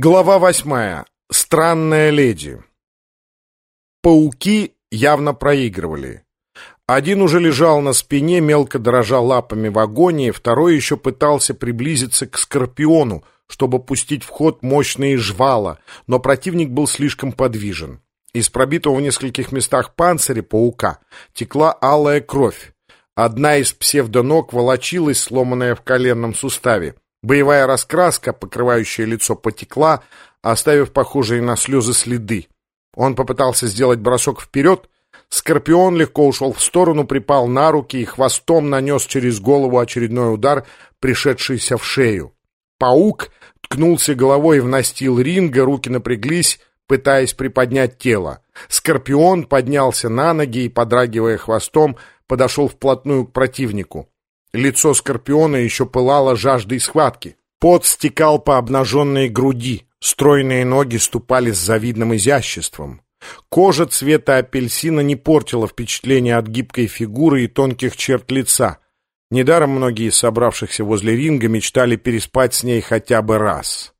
Глава восьмая. Странная леди. Пауки явно проигрывали. Один уже лежал на спине, мелко дрожа лапами в агонии, второй еще пытался приблизиться к Скорпиону, чтобы пустить в ход мощные жвала, но противник был слишком подвижен. Из пробитого в нескольких местах панциря паука текла алая кровь. Одна из псевдоног волочилась, сломанная в коленном суставе. Боевая раскраска, покрывающая лицо, потекла, оставив похожие на слезы следы. Он попытался сделать бросок вперед. Скорпион легко ушел в сторону, припал на руки и хвостом нанес через голову очередной удар, пришедшийся в шею. Паук ткнулся головой в настил ринга, руки напряглись, пытаясь приподнять тело. Скорпион поднялся на ноги и, подрагивая хвостом, подошел вплотную к противнику. Лицо Скорпиона еще пылало жаждой схватки. Пот стекал по обнаженной груди, стройные ноги ступали с завидным изяществом. Кожа цвета апельсина не портила впечатление от гибкой фигуры и тонких черт лица. Недаром многие из собравшихся возле ринга мечтали переспать с ней хотя бы раз.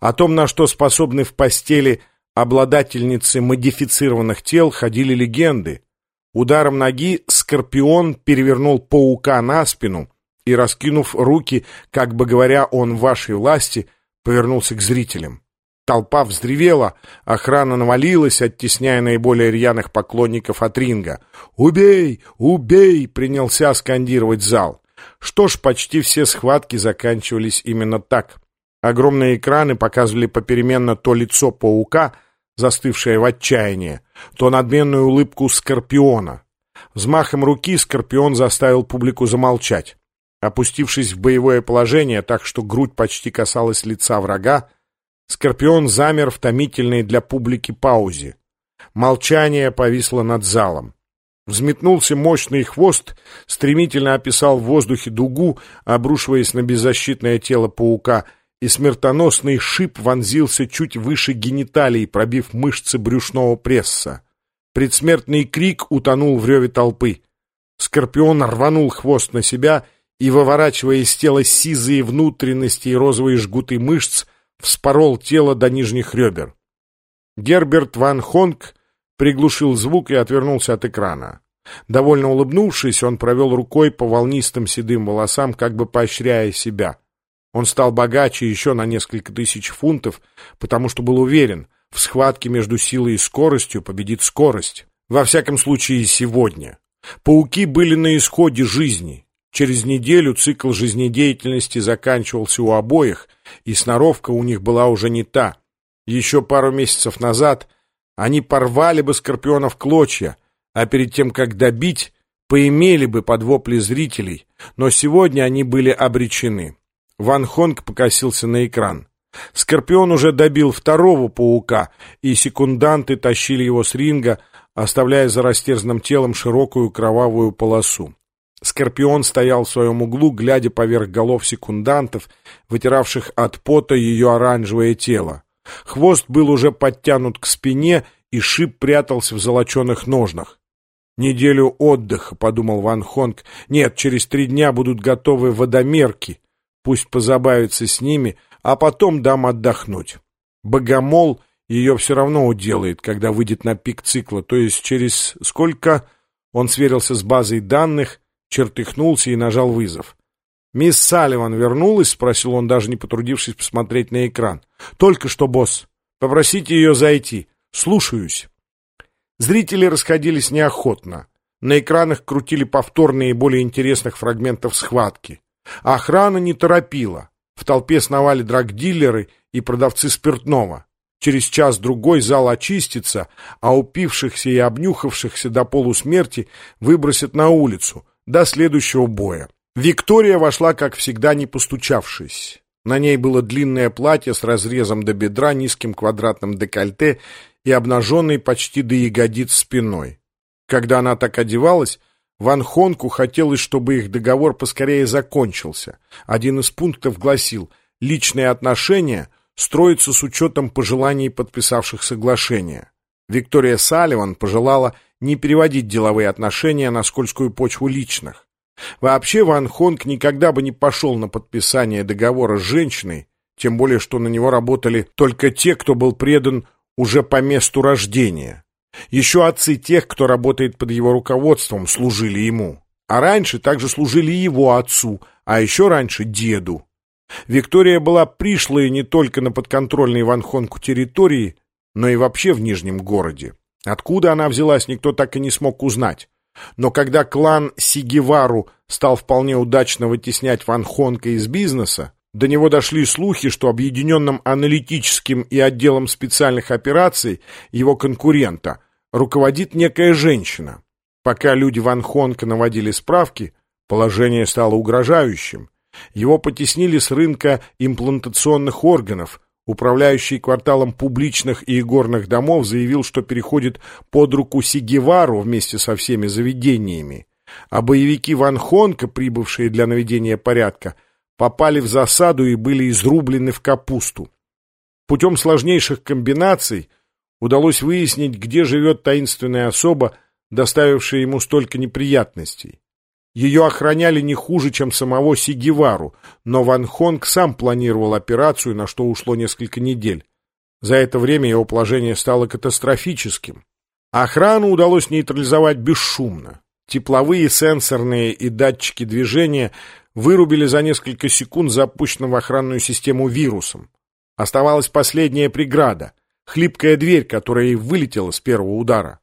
О том, на что способны в постели обладательницы модифицированных тел, ходили легенды. Ударом ноги Скорпион перевернул паука на спину и, раскинув руки, как бы говоря, он в вашей власти, повернулся к зрителям. Толпа вздревела, охрана навалилась, оттесняя наиболее рьяных поклонников от ринга. «Убей! Убей!» — принялся скандировать зал. Что ж, почти все схватки заканчивались именно так. Огромные экраны показывали попеременно то лицо паука — застывшее в отчаянии, то надменную улыбку Скорпиона. Взмахом руки Скорпион заставил публику замолчать. Опустившись в боевое положение, так что грудь почти касалась лица врага, Скорпион замер в томительной для публики паузе. Молчание повисло над залом. Взметнулся мощный хвост, стремительно описал в воздухе дугу, обрушиваясь на беззащитное тело паука, и смертоносный шип вонзился чуть выше гениталий, пробив мышцы брюшного пресса. Предсмертный крик утонул в реве толпы. Скорпион рванул хвост на себя и, выворачивая из тела сизые внутренности и розовые жгуты мышц, вспорол тело до нижних ребер. Герберт Ван Хонг приглушил звук и отвернулся от экрана. Довольно улыбнувшись, он провел рукой по волнистым седым волосам, как бы поощряя себя — он стал богаче еще на несколько тысяч фунтов, потому что был уверен, в схватке между силой и скоростью победит скорость. Во всяком случае, сегодня. Пауки были на исходе жизни. Через неделю цикл жизнедеятельности заканчивался у обоих, и сноровка у них была уже не та. Еще пару месяцев назад они порвали бы скорпионов клочья, а перед тем, как добить, поимели бы под вопли зрителей, но сегодня они были обречены. Ван Хонг покосился на экран. Скорпион уже добил второго паука, и секунданты тащили его с ринга, оставляя за растерзанным телом широкую кровавую полосу. Скорпион стоял в своем углу, глядя поверх голов секундантов, вытиравших от пота ее оранжевое тело. Хвост был уже подтянут к спине, и шип прятался в золоченых ножнах. «Неделю отдыха», — подумал Ван Хонг. «Нет, через три дня будут готовы водомерки». Пусть позабавится с ними, а потом дам отдохнуть. Богомол ее все равно уделает, когда выйдет на пик цикла, то есть через сколько... Он сверился с базой данных, чертыхнулся и нажал вызов. «Мисс Салливан вернулась?» — спросил он, даже не потрудившись посмотреть на экран. «Только что, босс. Попросите ее зайти. Слушаюсь». Зрители расходились неохотно. На экранах крутили повторные и более интересных фрагментов схватки. Охрана не торопила. В толпе сновали драгдилеры и продавцы спиртного. Через час-другой зал очистится, а упившихся и обнюхавшихся до полусмерти выбросят на улицу до следующего боя. Виктория вошла, как всегда, не постучавшись. На ней было длинное платье с разрезом до бедра, низким квадратным декольте и обнаженной почти до ягодиц спиной. Когда она так одевалась, Ван Хонку хотелось, чтобы их договор поскорее закончился. Один из пунктов гласил «Личные отношения строятся с учетом пожеланий подписавших соглашение». Виктория Салливан пожелала не переводить деловые отношения на скользкую почву личных. Вообще Ван Хонг никогда бы не пошел на подписание договора с женщиной, тем более, что на него работали только те, кто был предан уже по месту рождения. Еще отцы тех, кто работает под его руководством, служили ему. А раньше также служили его отцу, а еще раньше деду. Виктория была пришлой не только на подконтрольной Ванхонку территории, но и вообще в Нижнем городе. Откуда она взялась, никто так и не смог узнать. Но когда клан Сигевару стал вполне удачно вытеснять Ван Хонка из бизнеса, до него дошли слухи, что объединенным аналитическим и отделом специальных операций его конкурента руководит некая женщина. Пока люди Ван Хонка наводили справки, положение стало угрожающим. Его потеснили с рынка имплантационных органов. Управляющий кварталом публичных и игорных домов заявил, что переходит под руку Сигевару вместе со всеми заведениями. А боевики Ван Хонка, прибывшие для наведения порядка, попали в засаду и были изрублены в капусту. Путем сложнейших комбинаций удалось выяснить, где живет таинственная особа, доставившая ему столько неприятностей. Ее охраняли не хуже, чем самого Сигевару, но Ван Хонг сам планировал операцию, на что ушло несколько недель. За это время его положение стало катастрофическим. Охрану удалось нейтрализовать бесшумно. Тепловые, сенсорные и датчики движения вырубили за несколько секунд запущенным в охранную систему вирусом. Оставалась последняя преграда — хлипкая дверь, которая и вылетела с первого удара.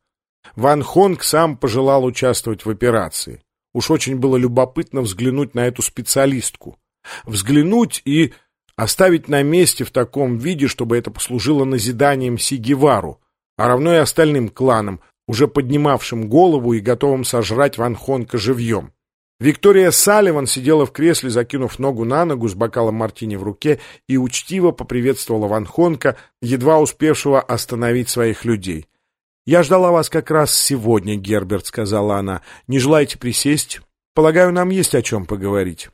Ван Хонг сам пожелал участвовать в операции. Уж очень было любопытно взглянуть на эту специалистку. Взглянуть и оставить на месте в таком виде, чтобы это послужило назиданием Сигевару, а равно и остальным кланам, уже поднимавшим голову и готовым сожрать Ван Хонка живьем. Виктория Салливан сидела в кресле, закинув ногу на ногу с бокалом мартини в руке и учтиво поприветствовала Ван Хонка, едва успевшего остановить своих людей. «Я ждала вас как раз сегодня, Герберт», — сказала она. «Не желаете присесть? Полагаю, нам есть о чем поговорить».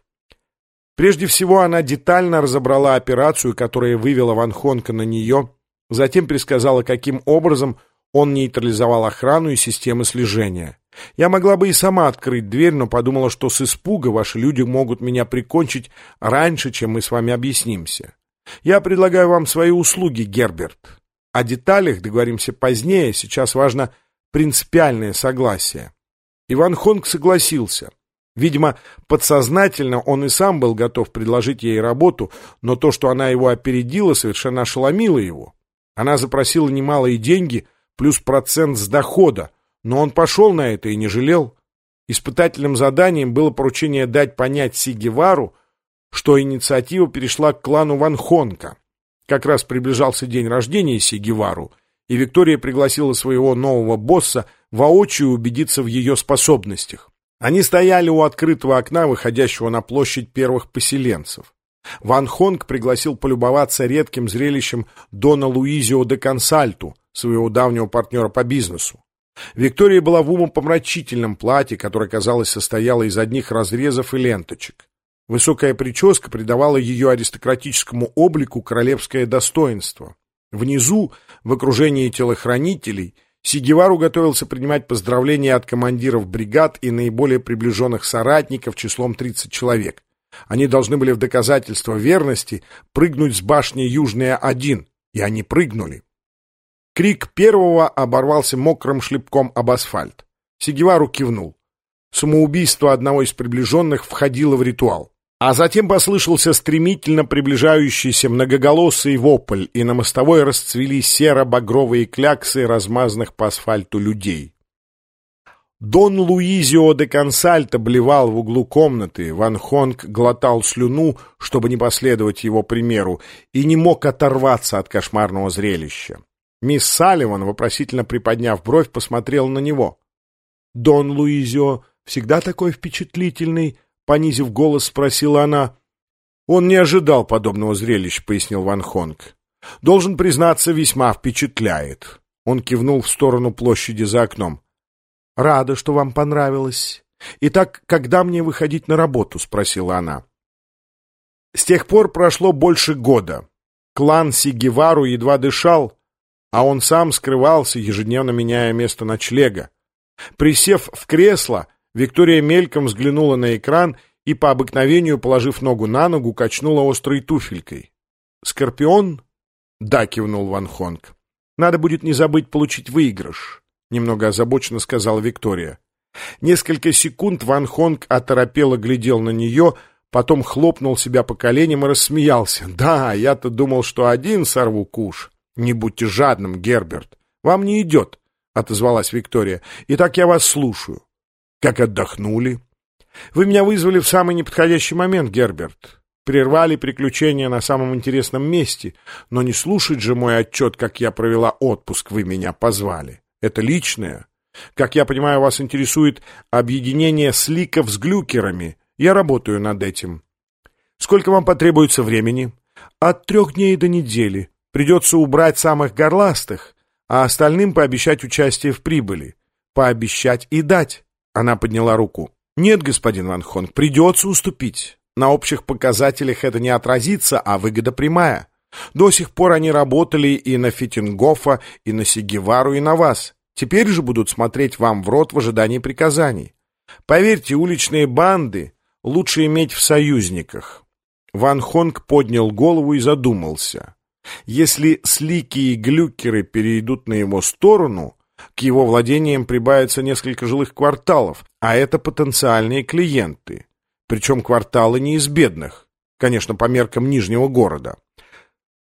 Прежде всего, она детально разобрала операцию, которая вывела Ван Хонка на нее, затем пересказала, каким образом он нейтрализовал охрану и системы слежения. Я могла бы и сама открыть дверь, но подумала, что с испуга ваши люди могут меня прикончить раньше, чем мы с вами объяснимся. Я предлагаю вам свои услуги, Герберт. О деталях договоримся позднее, сейчас важно принципиальное согласие. Иван Хонг согласился. Видимо, подсознательно он и сам был готов предложить ей работу, но то, что она его опередила, совершенно ошеломило его. Она запросила немалые деньги, плюс процент с дохода, но он пошел на это и не жалел. Испытательным заданием было поручение дать понять Сигевару, что инициатива перешла к клану Ван Хонка. Как раз приближался день рождения Сигевару, и Виктория пригласила своего нового босса воочию убедиться в ее способностях. Они стояли у открытого окна, выходящего на площадь первых поселенцев. Ван Хонг пригласил полюбоваться редким зрелищем Дона Луизио де Консальту, своего давнего партнера по бизнесу. Виктория была в умопомрачительном платье, которое, казалось, состояло из одних разрезов и ленточек. Высокая прическа придавала ее аристократическому облику королевское достоинство. Внизу, в окружении телохранителей, Сигевару готовился принимать поздравления от командиров бригад и наиболее приближенных соратников числом 30 человек. Они должны были в доказательство верности прыгнуть с башни Южная-1, и они прыгнули. Крик первого оборвался мокрым шлепком об асфальт. Сигевару кивнул. Самоубийство одного из приближенных входило в ритуал. А затем послышался стремительно приближающийся многоголосый вопль, и на мостовой расцвели серо-багровые кляксы размазанных по асфальту людей. Дон Луизио де Консальто блевал в углу комнаты, Ван Хонг глотал слюну, чтобы не последовать его примеру, и не мог оторваться от кошмарного зрелища. Мисс Салливан, вопросительно приподняв бровь, посмотрел на него. «Дон Луизио всегда такой впечатлительный?» понизив голос, спросила она. Он не ожидал подобного зрелища, пояснил Ван Хонг. Должен признаться, весьма впечатляет. Он кивнул в сторону площади за окном. Рада, что вам понравилось. Итак, когда мне выходить на работу? спросила она. С тех пор прошло больше года. Клан Сигевару едва дышал, а он сам скрывался, ежедневно меняя место ночлега. Присев в кресло, Виктория мельком взглянула на экран и, по обыкновению, положив ногу на ногу, качнула острой туфелькой. Скорпион? Да, кивнул Ван Хонг. Надо будет не забыть получить выигрыш, немного озабоченно сказала Виктория. Несколько секунд Ван Хонг оторопело глядел на нее, потом хлопнул себя по коленям и рассмеялся. «Да, я-то думал, что один сорву куш. Не будьте жадным, Герберт. Вам не идет», — отозвалась Виктория. «Итак, я вас слушаю». «Как отдохнули?» «Вы меня вызвали в самый неподходящий момент, Герберт. Прервали приключения на самом интересном месте, но не слушать же мой отчет, как я провела отпуск, вы меня позвали. Это личное. Как я понимаю, вас интересует объединение сликов с глюкерами. Я работаю над этим. Сколько вам потребуется времени? От трех дней до недели. Придется убрать самых горластых, а остальным пообещать участие в прибыли. Пообещать и дать. Она подняла руку. Нет, господин Ван Хонг, придется уступить. На общих показателях это не отразится, а выгода прямая. До сих пор они работали и на Фитингофа, и на Сигевару, и на вас. Теперь же будут смотреть вам в рот в ожидании приказаний. Поверьте, уличные банды лучше иметь в союзниках. Ван Хонг поднял голову и задумался. Если слики и глюкеры перейдут на его сторону, к его владениям прибавится несколько жилых кварталов, а это потенциальные клиенты. Причем кварталы не из бедных, конечно, по меркам Нижнего города.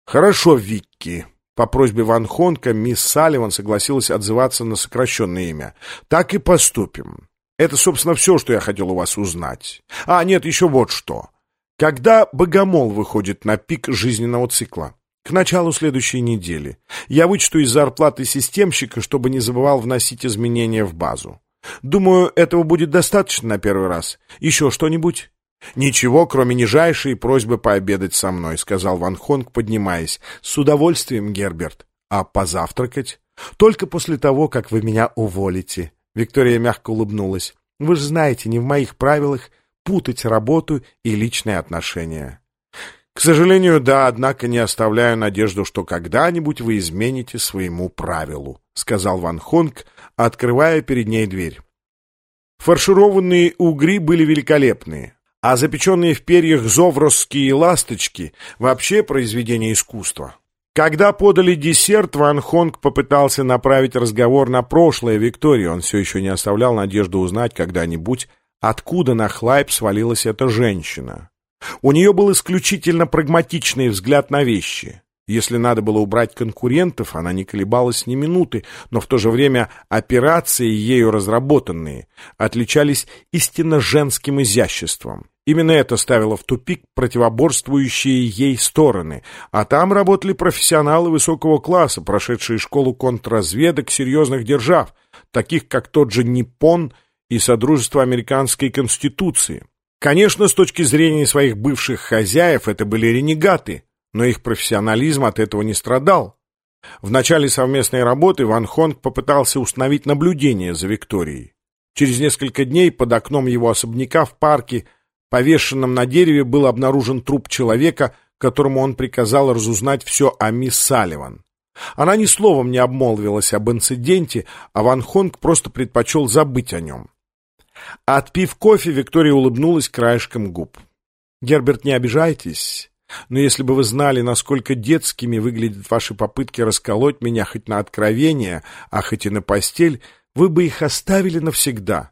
«Хорошо, Викки», по просьбе Ван Хонка мисс Салливан согласилась отзываться на сокращенное имя. «Так и поступим. Это, собственно, все, что я хотел у вас узнать. А, нет, еще вот что. Когда богомол выходит на пик жизненного цикла? К началу следующей недели. Я вычту из зарплаты системщика, чтобы не забывал вносить изменения в базу. Думаю, этого будет достаточно на первый раз. Еще что-нибудь?» «Ничего, кроме нижайшей просьбы пообедать со мной», — сказал Ван Хонг, поднимаясь. «С удовольствием, Герберт. А позавтракать?» «Только после того, как вы меня уволите». Виктория мягко улыбнулась. «Вы же знаете, не в моих правилах путать работу и личные отношения». «К сожалению, да, однако не оставляю надежду, что когда-нибудь вы измените своему правилу», — сказал Ван Хонг, открывая перед ней дверь. Фаршированные угри были великолепные а запеченные в перьях зовросские ласточки — вообще произведение искусства. Когда подали десерт, Ван Хонг попытался направить разговор на прошлое Виктории. Он все еще не оставлял надежды узнать когда-нибудь, откуда на Хлайп свалилась эта женщина. У нее был исключительно прагматичный взгляд на вещи. Если надо было убрать конкурентов, она не колебалась ни минуты, но в то же время операции, ею разработанные, отличались истинно женским изяществом. Именно это ставило в тупик противоборствующие ей стороны, а там работали профессионалы высокого класса, прошедшие школу контрразведок серьезных держав, таких как тот же Ниппон и Содружество Американской Конституции. Конечно, с точки зрения своих бывших хозяев это были ренегаты, но их профессионализм от этого не страдал. В начале совместной работы Ван Хонг попытался установить наблюдение за Викторией. Через несколько дней под окном его особняка в парке повешенном на дереве был обнаружен труп человека, которому он приказал разузнать все о мисс Салливан. Она ни словом не обмолвилась об инциденте, а Ван Хонг просто предпочел забыть о нем. Отпив кофе, Виктория улыбнулась краешком губ. «Герберт, не обижайтесь, но если бы вы знали, насколько детскими выглядят ваши попытки расколоть меня хоть на откровение, а хоть и на постель, вы бы их оставили навсегда».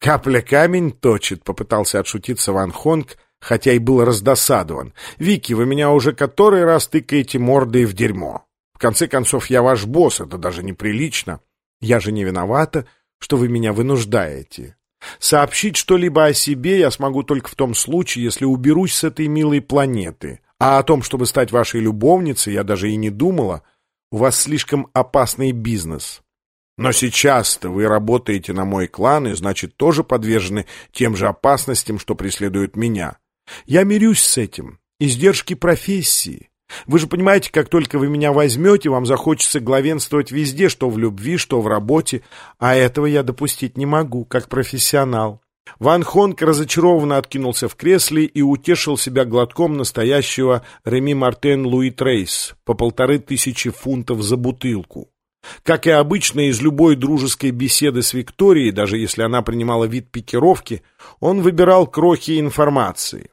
«Капля камень точит», — попытался отшутиться Ван Хонг, хотя и был раздосадован. «Вики, вы меня уже который раз тыкаете мордой в дерьмо. В конце концов, я ваш босс, это даже неприлично. Я же не виновата, что вы меня вынуждаете. Сообщить что-либо о себе я смогу только в том случае, если уберусь с этой милой планеты. А о том, чтобы стать вашей любовницей, я даже и не думала. У вас слишком опасный бизнес». Но сейчас-то вы работаете на мой клан и, значит, тоже подвержены тем же опасностям, что преследуют меня. Я мирюсь с этим. Издержки профессии. Вы же понимаете, как только вы меня возьмете, вам захочется главенствовать везде, что в любви, что в работе, а этого я допустить не могу, как профессионал. Ван Хонг разочарованно откинулся в кресле и утешил себя глотком настоящего Реми Мартен Луи Трейс по полторы тысячи фунтов за бутылку. Как и обычно из любой дружеской беседы с Викторией, даже если она принимала вид пикировки, он выбирал крохи информации.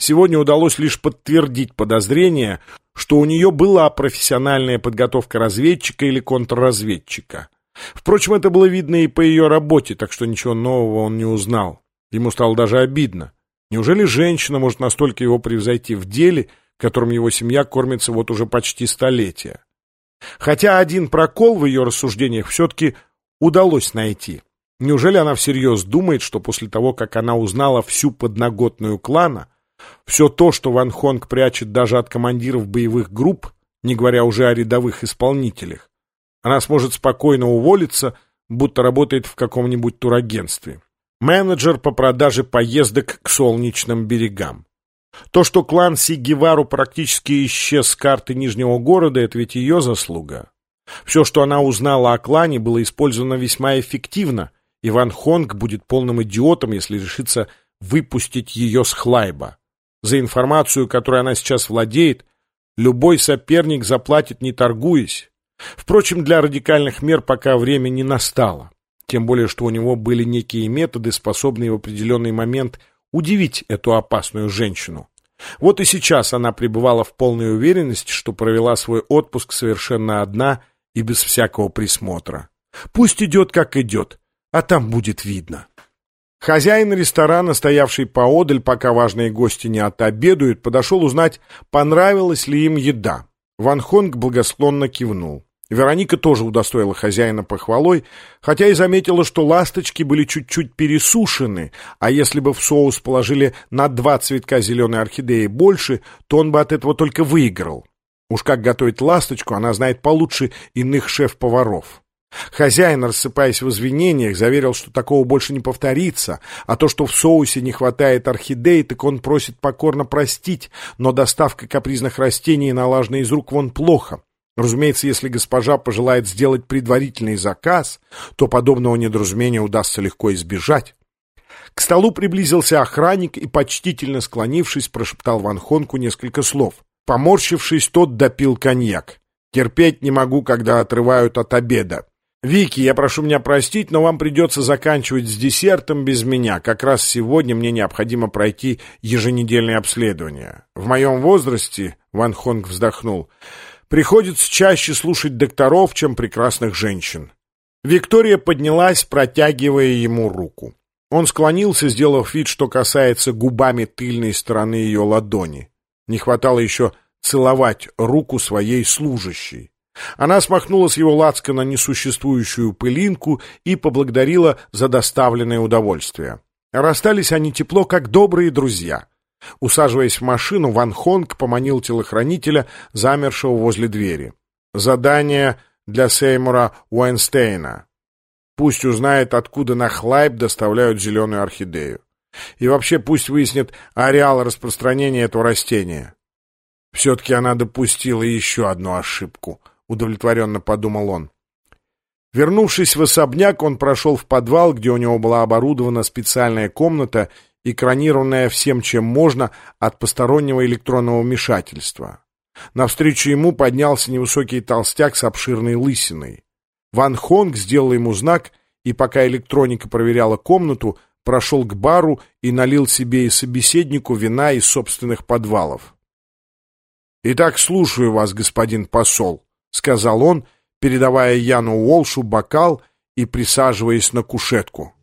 Сегодня удалось лишь подтвердить подозрение, что у нее была профессиональная подготовка разведчика или контрразведчика. Впрочем, это было видно и по ее работе, так что ничего нового он не узнал. Ему стало даже обидно. Неужели женщина может настолько его превзойти в деле, которым его семья кормится вот уже почти столетия? Хотя один прокол в ее рассуждениях все-таки удалось найти. Неужели она всерьез думает, что после того, как она узнала всю подноготную клана, все то, что Ван Хонг прячет даже от командиров боевых групп, не говоря уже о рядовых исполнителях, она сможет спокойно уволиться, будто работает в каком-нибудь турагентстве. Менеджер по продаже поездок к солнечным берегам. То, что клан Сигевару практически исчез с карты Нижнего города, это ведь ее заслуга. Все, что она узнала о клане, было использовано весьма эффективно. Иван Хонг будет полным идиотом, если решится выпустить ее с Хлайба. За информацию, которой она сейчас владеет, любой соперник заплатит, не торгуясь. Впрочем, для радикальных мер пока время не настало. Тем более, что у него были некие методы, способные в определенный момент удивить эту опасную женщину. Вот и сейчас она пребывала в полной уверенности, что провела свой отпуск совершенно одна и без всякого присмотра. Пусть идет, как идет, а там будет видно. Хозяин ресторана, стоявший поодаль, пока важные гости не отобедают, подошел узнать, понравилась ли им еда. Ван Хонг благосклонно кивнул. Вероника тоже удостоила хозяина похвалой, хотя и заметила, что ласточки были чуть-чуть пересушены, а если бы в соус положили на два цветка зеленой орхидеи больше, то он бы от этого только выиграл. Уж как готовить ласточку, она знает получше иных шеф-поваров. Хозяин, рассыпаясь в извинениях, заверил, что такого больше не повторится, а то, что в соусе не хватает орхидей, так он просит покорно простить, но доставка капризных растений налажена из рук вон плохо. Разумеется, если госпожа пожелает сделать предварительный заказ, то подобного недоразумения удастся легко избежать. К столу приблизился охранник и, почтительно склонившись, прошептал Ван Хонку несколько слов. Поморщившись, тот допил коньяк. «Терпеть не могу, когда отрывают от обеда. Вики, я прошу меня простить, но вам придется заканчивать с десертом без меня. Как раз сегодня мне необходимо пройти еженедельное обследование. В моем возрасте, — Ван Хонг вздохнул, — приходится чаще слушать докторов, чем прекрасных женщин». Виктория поднялась, протягивая ему руку. Он склонился, сделав вид, что касается губами тыльной стороны ее ладони. Не хватало еще целовать руку своей служащей. Она смахнула с его лацка на несуществующую пылинку и поблагодарила за доставленное удовольствие. Расстались они тепло, как добрые друзья. Усаживаясь в машину, Ван Хонг поманил телохранителя, замершего возле двери. «Задание для Сеймура Уайнстейна. Пусть узнает, откуда на Хлайб доставляют зеленую орхидею. И вообще пусть выяснит ареал распространения этого растения. Все-таки она допустила еще одну ошибку, удовлетворенно подумал он. Вернувшись в особняк, он прошел в подвал, где у него была оборудована специальная комната, экранированная всем, чем можно, от постороннего электронного вмешательства. Навстречу ему поднялся невысокий толстяк с обширной лысиной. Ван Хонг сделал ему знак, и пока электроника проверяла комнату, прошел к бару и налил себе и собеседнику вина из собственных подвалов. «Итак, слушаю вас, господин посол», — сказал он, передавая Яну Уолшу бокал и присаживаясь на кушетку.